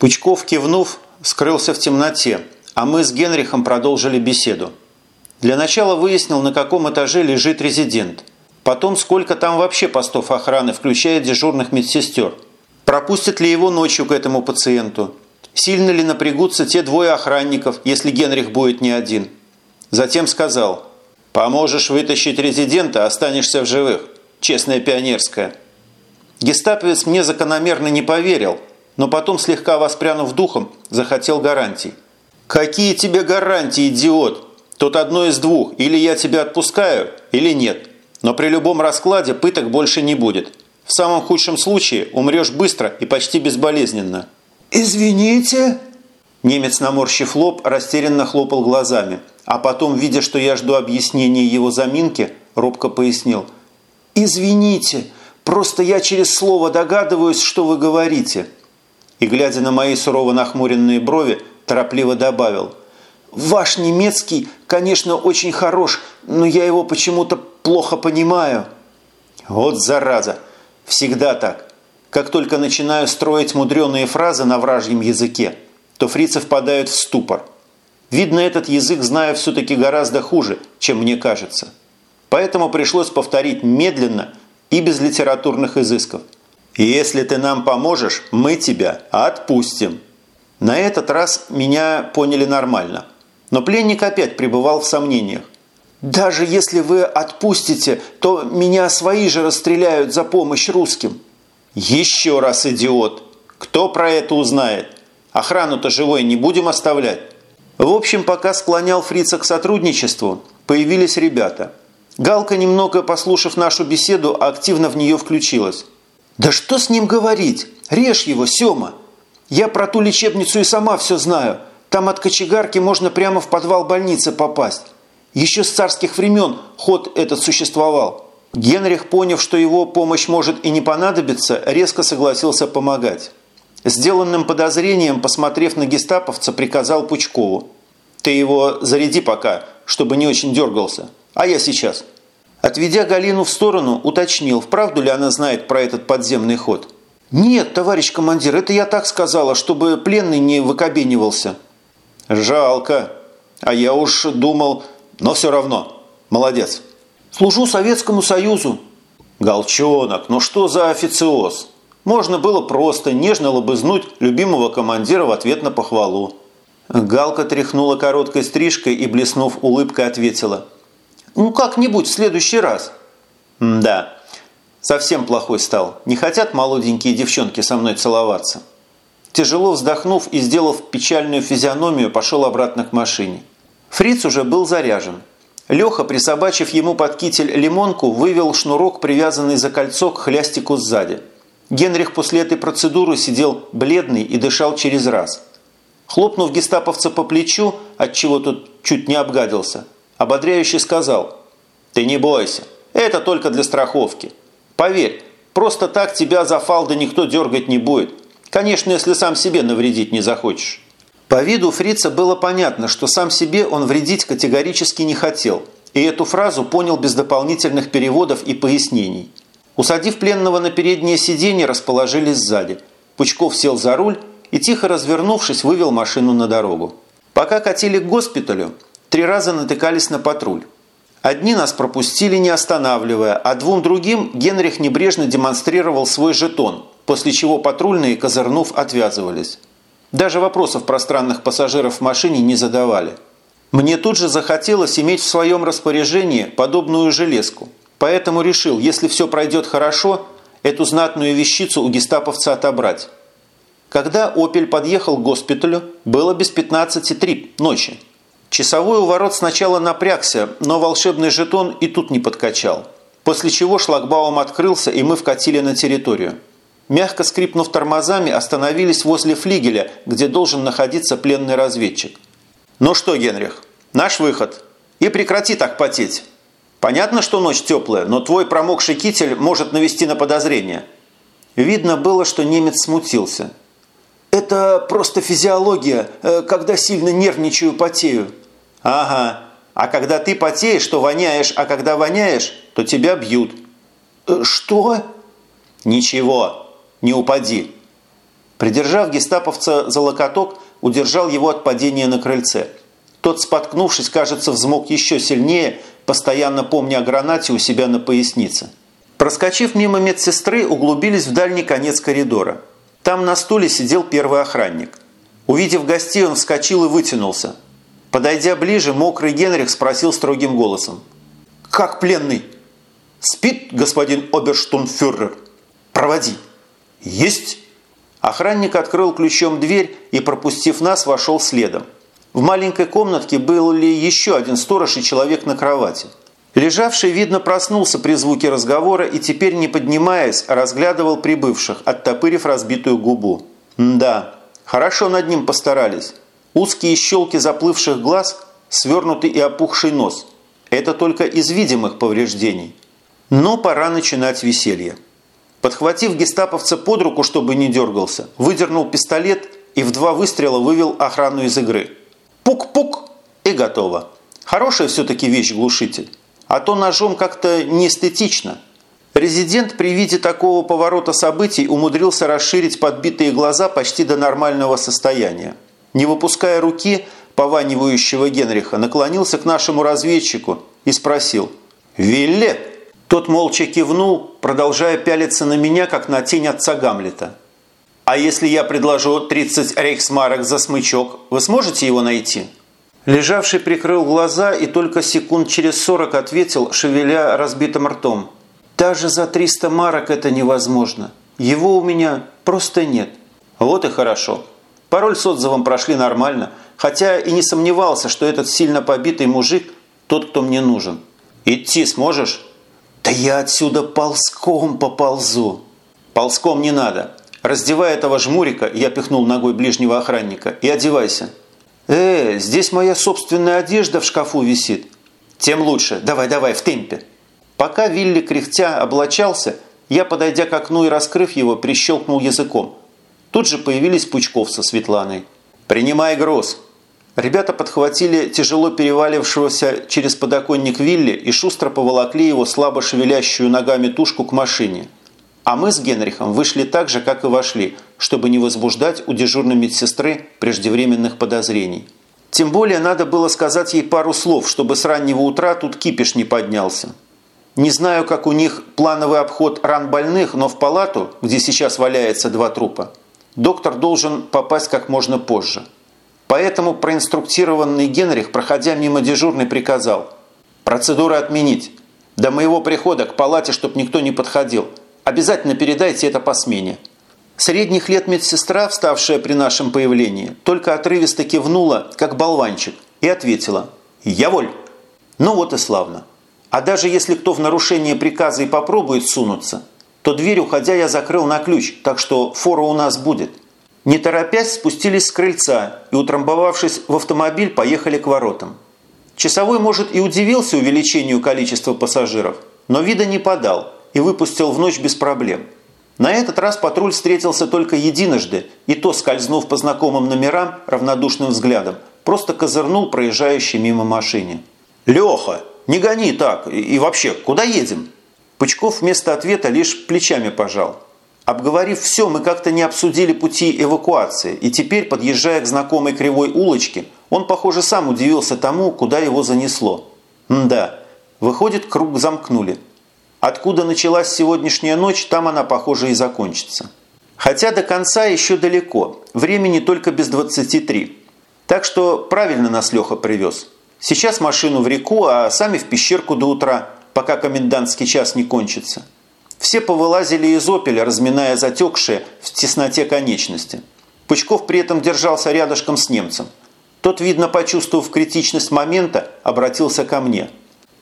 Пучков, кивнув, скрылся в темноте, а мы с Генрихом продолжили беседу. Для начала выяснил, на каком этаже лежит резидент. Потом, сколько там вообще постов охраны, включая дежурных медсестер. Пропустят ли его ночью к этому пациенту? Сильно ли напрягутся те двое охранников, если Генрих будет не один? Затем сказал, «Поможешь вытащить резидента, останешься в живых. Честная пионерская». Гестаповец мне закономерно не поверил, но потом, слегка воспрянув духом, захотел гарантий. «Какие тебе гарантии, идиот? Тут одно из двух. Или я тебя отпускаю, или нет. Но при любом раскладе пыток больше не будет. В самом худшем случае умрешь быстро и почти безболезненно». «Извините?» Немец, наморщив лоб, растерянно хлопал глазами, а потом, видя, что я жду объяснения его заминки, робко пояснил. «Извините, просто я через слово догадываюсь, что вы говорите». И, глядя на мои сурово нахмуренные брови, торопливо добавил. «Ваш немецкий, конечно, очень хорош, но я его почему-то плохо понимаю». Вот зараза! Всегда так. Как только начинаю строить мудреные фразы на вражьем языке, то фрицы впадают в ступор. Видно, этот язык знаю все-таки гораздо хуже, чем мне кажется. Поэтому пришлось повторить медленно и без литературных изысков. «Если ты нам поможешь, мы тебя отпустим». На этот раз меня поняли нормально. Но пленник опять пребывал в сомнениях. «Даже если вы отпустите, то меня свои же расстреляют за помощь русским». «Еще раз, идиот! Кто про это узнает? Охрану-то живой не будем оставлять». В общем, пока склонял фрица к сотрудничеству, появились ребята. Галка, немного послушав нашу беседу, активно в нее включилась. «Да что с ним говорить? Режь его, Сема! Я про ту лечебницу и сама все знаю. Там от кочегарки можно прямо в подвал больницы попасть. Еще с царских времен ход этот существовал». Генрих, поняв, что его помощь может и не понадобиться, резко согласился помогать. Сделанным подозрением, посмотрев на гестаповца, приказал Пучкову. «Ты его заряди пока, чтобы не очень дергался. А я сейчас». Отведя Галину в сторону, уточнил, вправду ли она знает про этот подземный ход. «Нет, товарищ командир, это я так сказала, чтобы пленный не выкобенивался». «Жалко. А я уж думал, но все равно. Молодец». Служу Советскому Союзу». «Голчонок, ну что за официоз? Можно было просто нежно лобызнуть любимого командира в ответ на похвалу». Галка тряхнула короткой стрижкой и, блеснув улыбкой, ответила. «Ну, как-нибудь в следующий раз». «Да, совсем плохой стал. Не хотят молоденькие девчонки со мной целоваться». Тяжело вздохнув и сделав печальную физиономию, пошел обратно к машине. Фриц уже был заряжен. Леха, присобачив ему под китель лимонку, вывел шнурок, привязанный за кольцо к хлястику сзади. Генрих после этой процедуры сидел бледный и дышал через раз. Хлопнув гестаповца по плечу, отчего тот чуть не обгадился, ободряюще сказал «Ты не бойся, это только для страховки. Поверь, просто так тебя за фалды никто дергать не будет. Конечно, если сам себе навредить не захочешь». По виду фрица было понятно, что сам себе он вредить категорически не хотел, и эту фразу понял без дополнительных переводов и пояснений. Усадив пленного на переднее сиденье, расположились сзади. Пучков сел за руль и, тихо развернувшись, вывел машину на дорогу. Пока катили к госпиталю, три раза натыкались на патруль. Одни нас пропустили, не останавливая, а двум другим Генрих небрежно демонстрировал свой жетон, после чего патрульные, козырнув, отвязывались. Даже вопросов про странных пассажиров в машине не задавали. Мне тут же захотелось иметь в своем распоряжении подобную железку. Поэтому решил, если все пройдет хорошо, эту знатную вещицу у гестаповца отобрать. Когда «Опель» подъехал к госпиталю, было без 15.03 ночи. Часовой у ворот сначала напрягся, но волшебный жетон и тут не подкачал. После чего шлагбаум открылся, и мы вкатили на территорию мягко скрипнув тормозами, остановились возле флигеля, где должен находиться пленный разведчик. «Ну что, Генрих, наш выход. И прекрати так потеть. Понятно, что ночь теплая, но твой промокший китель может навести на подозрение». Видно было, что немец смутился. «Это просто физиология, э, когда сильно нервничаю, потею». «Ага. А когда ты потеешь, то воняешь, а когда воняешь, то тебя бьют». «Э, «Что?» «Ничего. Не упади. Придержав гестаповца за локоток, удержал его от падения на крыльце. Тот, споткнувшись, кажется, взмок еще сильнее, постоянно помня о гранате у себя на пояснице. Проскочив мимо медсестры, углубились в дальний конец коридора. Там на стуле сидел первый охранник. Увидев гостей, он вскочил и вытянулся. Подойдя ближе, мокрый Генрих спросил строгим голосом. «Как пленный?» «Спит, господин оберштунфюрер?» «Проводи». «Есть!» Охранник открыл ключом дверь и, пропустив нас, вошел следом. В маленькой комнатке был ли еще один сторож и человек на кровати. Лежавший, видно, проснулся при звуке разговора и теперь, не поднимаясь, разглядывал прибывших, оттопырив разбитую губу. да, хорошо над ним постарались. Узкие щелки заплывших глаз, свернутый и опухший нос. Это только из видимых повреждений. Но пора начинать веселье. Подхватив гестаповца под руку, чтобы не дергался, выдернул пистолет и в два выстрела вывел охрану из игры. Пук-пук и готово. Хорошая все-таки вещь глушитель. А то ножом как-то неэстетично. Резидент при виде такого поворота событий умудрился расширить подбитые глаза почти до нормального состояния. Не выпуская руки, пованивающего Генриха, наклонился к нашему разведчику и спросил «Вилле?» Тот молча кивнул, продолжая пялиться на меня, как на тень отца Гамлета. «А если я предложу 30 рейхсмарок за смычок, вы сможете его найти?» Лежавший прикрыл глаза и только секунд через 40 ответил, шевеля разбитым ртом. «Даже за 300 марок это невозможно. Его у меня просто нет». «Вот и хорошо. Пароль с отзывом прошли нормально, хотя и не сомневался, что этот сильно побитый мужик – тот, кто мне нужен. Идти сможешь?» «Да я отсюда ползком поползу». «Ползком не надо. Раздевай этого жмурика, я пихнул ногой ближнего охранника, и одевайся». «Э, здесь моя собственная одежда в шкафу висит». «Тем лучше. Давай, давай, в темпе». Пока Вилли кряхтя облачался, я, подойдя к окну и раскрыв его, прищелкнул языком. Тут же появились Пучков со Светланой. «Принимай груз». Ребята подхватили тяжело перевалившегося через подоконник Вилли и шустро поволокли его слабо шевелящую ногами тушку к машине. А мы с Генрихом вышли так же, как и вошли, чтобы не возбуждать у дежурной медсестры преждевременных подозрений. Тем более надо было сказать ей пару слов, чтобы с раннего утра тут кипиш не поднялся. Не знаю, как у них плановый обход ран больных, но в палату, где сейчас валяется два трупа, доктор должен попасть как можно позже. Поэтому проинструктированный Генрих, проходя мимо дежурной, приказал «Процедуру отменить. До моего прихода к палате, чтоб никто не подходил. Обязательно передайте это по смене». Средних лет медсестра, вставшая при нашем появлении, только отрывисто кивнула, как болванчик, и ответила «Я воль». Ну вот и славно. А даже если кто в нарушение приказа и попробует сунуться, то дверь, уходя, я закрыл на ключ, так что фора у нас будет. Не торопясь, спустились с крыльца и, утрамбовавшись в автомобиль, поехали к воротам. Часовой, может, и удивился увеличению количества пассажиров, но вида не подал и выпустил в ночь без проблем. На этот раз патруль встретился только единожды, и то, скользнув по знакомым номерам равнодушным взглядом, просто козырнул проезжающий мимо машине. «Леха, не гони так! И вообще, куда едем?» Пучков вместо ответа лишь плечами пожал – Обговорив все, мы как-то не обсудили пути эвакуации, и теперь, подъезжая к знакомой кривой улочке, он, похоже, сам удивился тому, куда его занесло. М да, выходит, круг замкнули. Откуда началась сегодняшняя ночь, там она, похоже, и закончится. Хотя до конца еще далеко, времени только без 23. Так что правильно нас Леха привез. Сейчас машину в реку, а сами в пещерку до утра, пока комендантский час не кончится. Все повылазили из опеля, разминая затекшие в тесноте конечности. Пучков при этом держался рядышком с немцем. Тот, видно, почувствовав критичность момента, обратился ко мне.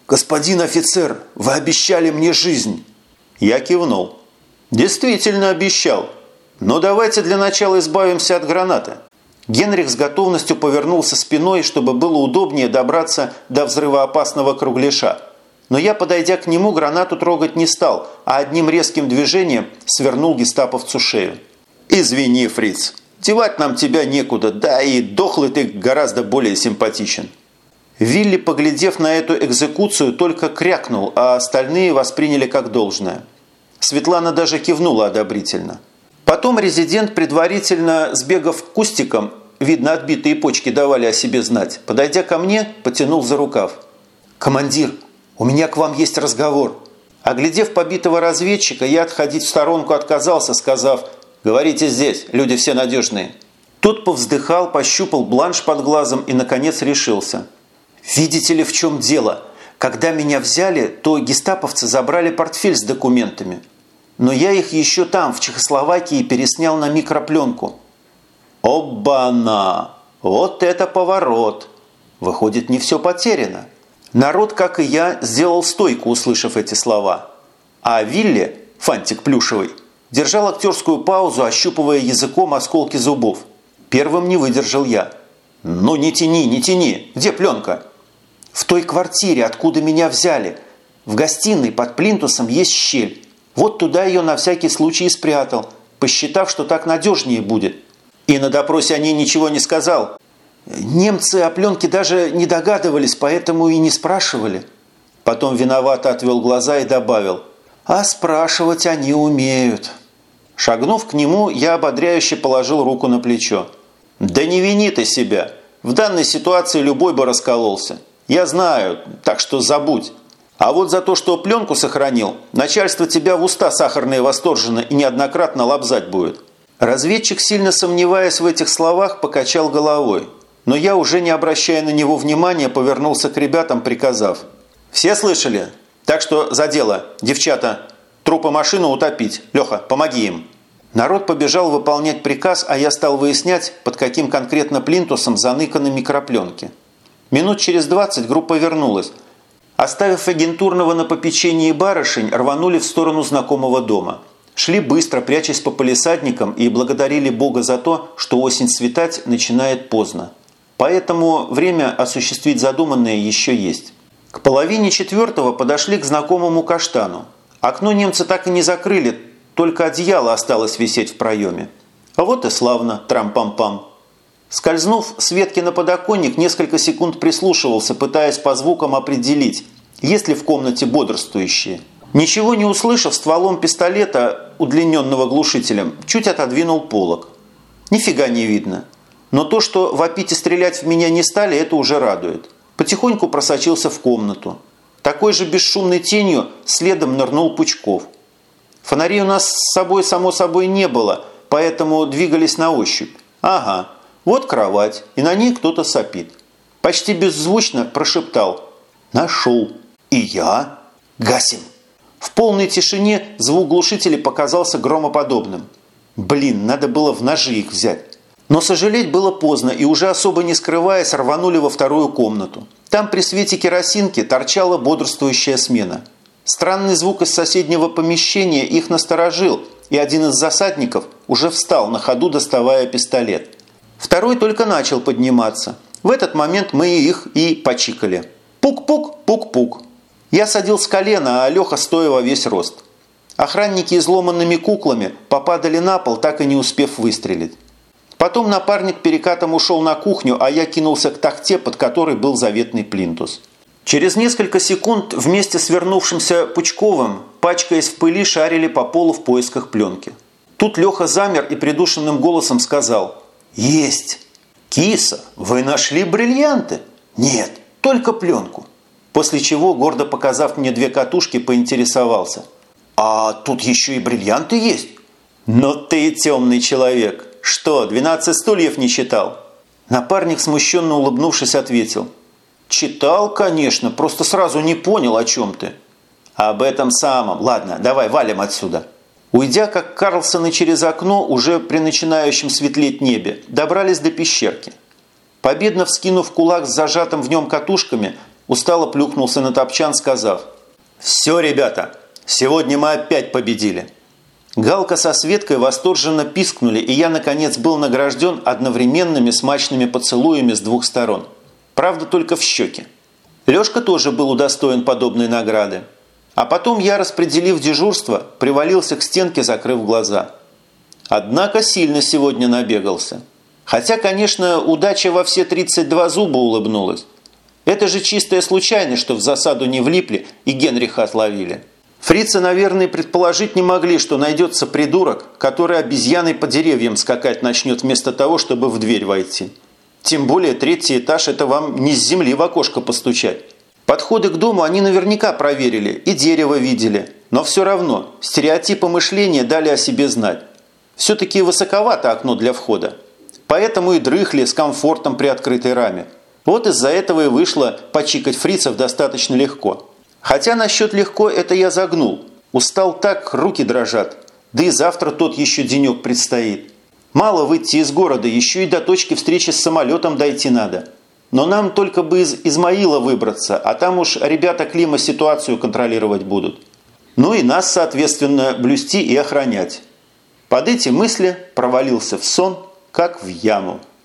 «Господин офицер, вы обещали мне жизнь!» Я кивнул. «Действительно обещал. Но давайте для начала избавимся от гранаты». Генрих с готовностью повернулся спиной, чтобы было удобнее добраться до взрывоопасного кругляша – но я, подойдя к нему, гранату трогать не стал, а одним резким движением свернул гестаповцу шею. «Извини, фриц, девать нам тебя некуда, да и дохлый ты гораздо более симпатичен». Вилли, поглядев на эту экзекуцию, только крякнул, а остальные восприняли как должное. Светлана даже кивнула одобрительно. Потом резидент, предварительно сбегав к кустикам, видно, отбитые почки давали о себе знать, подойдя ко мне, потянул за рукав. «Командир, у меня к вам есть разговор». Оглядев побитого разведчика, я отходить в сторонку отказался, сказав «Говорите здесь, люди все надежные». Тот повздыхал, пощупал бланш под глазом и, наконец, решился. «Видите ли, в чем дело? Когда меня взяли, то гестаповцы забрали портфель с документами. Но я их еще там, в Чехословакии, переснял на микропленку». «Оба-на! Вот это поворот!» Выходит, не все потеряно. Народ, как и я, сделал стойку, услышав эти слова. А Вилли, фантик плюшевый, держал актерскую паузу, ощупывая языком осколки зубов. Первым не выдержал я. «Ну не тяни, не тяни! Где пленка?» «В той квартире, откуда меня взяли. В гостиной под плинтусом есть щель. Вот туда ее на всякий случай спрятал, посчитав, что так надежнее будет». «И на допросе о ней ничего не сказал?» Немцы о пленке даже не догадывались, поэтому и не спрашивали. Потом виновато отвел глаза и добавил, а спрашивать они умеют. Шагнув к нему, я ободряюще положил руку на плечо. «Да не вини ты себя. В данной ситуации любой бы раскололся. Я знаю, так что забудь. А вот за то, что пленку сохранил, начальство тебя в уста сахарные восторженно и неоднократно лобзать будет». Разведчик, сильно сомневаясь в этих словах, покачал головой но я, уже не обращая на него внимания, повернулся к ребятам, приказав. «Все слышали? Так что за дело. Девчата, трупы машину утопить. Леха, помоги им». Народ побежал выполнять приказ, а я стал выяснять, под каким конкретно плинтусом заныканы микропленки. Минут через двадцать группа вернулась. Оставив агентурного на попечении барышень, рванули в сторону знакомого дома. Шли быстро, прячась по полисадникам, и благодарили Бога за то, что осень светать начинает поздно. Поэтому время осуществить задуманное еще есть. К половине четвертого подошли к знакомому каштану. Окно немцы так и не закрыли, только одеяло осталось висеть в проеме. А вот и славно, трам-пам-пам. Скользнув с на подоконник, несколько секунд прислушивался, пытаясь по звукам определить, есть ли в комнате бодрствующие. Ничего не услышав, стволом пистолета, удлиненного глушителем, чуть отодвинул полок. Нифига не видно. Но то, что вопить и стрелять в меня не стали, это уже радует. Потихоньку просочился в комнату. Такой же бесшумной тенью следом нырнул Пучков. Фонарей у нас с собой, само собой, не было, поэтому двигались на ощупь. Ага, вот кровать, и на ней кто-то сопит. Почти беззвучно прошептал «Нашел». «И я?» «Гасим». В полной тишине звук глушителя показался громоподобным. Блин, надо было в ножи их взять. Но сожалеть было поздно, и уже особо не скрываясь, рванули во вторую комнату. Там при свете керосинки торчала бодрствующая смена. Странный звук из соседнего помещения их насторожил, и один из засадников уже встал на ходу, доставая пистолет. Второй только начал подниматься. В этот момент мы их и почикали. Пук-пук, пук-пук. Я садил с колена, а Леха стоя весь рост. Охранники изломанными куклами попадали на пол, так и не успев выстрелить. Потом напарник перекатом ушел на кухню, а я кинулся к тахте, под которой был заветный плинтус. Через несколько секунд вместе с вернувшимся Пучковым, пачкаясь в пыли, шарили по полу в поисках пленки. Тут Леха замер и придушенным голосом сказал «Есть!» «Киса, вы нашли бриллианты?» «Нет, только пленку». После чего, гордо показав мне две катушки, поинтересовался «А тут еще и бриллианты есть?» «Но ты темный человек!» «Что, 12 стульев не читал?» Напарник, смущенно улыбнувшись, ответил. «Читал, конечно, просто сразу не понял, о чем ты». «Об этом самом. Ладно, давай валим отсюда». Уйдя, как Карлсоны через окно, уже при начинающем светлеть небе, добрались до пещерки. Победно вскинув кулак с зажатым в нем катушками, устало плюхнулся на топчан, сказав «Все, ребята, сегодня мы опять победили». Галка со Светкой восторженно пискнули, и я, наконец, был награжден одновременными смачными поцелуями с двух сторон. Правда, только в щеки. Лешка тоже был удостоен подобной награды. А потом я, распределив дежурство, привалился к стенке, закрыв глаза. Однако сильно сегодня набегался. Хотя, конечно, удача во все 32 зуба улыбнулась. Это же чистая случайность, что в засаду не влипли и Генриха отловили. Фрицы, наверное, предположить не могли, что найдется придурок, который обезьяной по деревьям скакать начнет вместо того, чтобы в дверь войти. Тем более третий этаж – это вам не с земли в окошко постучать. Подходы к дому они наверняка проверили и дерево видели, но все равно стереотипы мышления дали о себе знать. Все-таки высоковато окно для входа. Поэтому и дрыхли с комфортом при открытой раме. Вот из-за этого и вышло почикать фрицев достаточно легко. Хотя насчет легко это я загнул. Устал так, руки дрожат. Да и завтра тот еще денек предстоит. Мало выйти из города, еще и до точки встречи с самолетом дойти надо. Но нам только бы из Измаила выбраться, а там уж ребята Клима ситуацию контролировать будут. Ну и нас, соответственно, блюсти и охранять. Под эти мысли провалился в сон, как в яму.